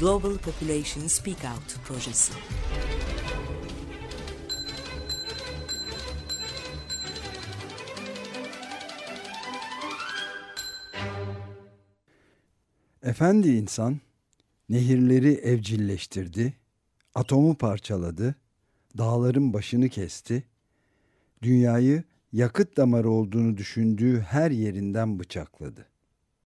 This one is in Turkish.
Global Population Speak Out projesi. Efendi insan nehirleri evcilleştirdi, atomu parçaladı, dağların başını kesti, dünyayı yakıt damarı olduğunu düşündüğü her yerinden bıçakladı.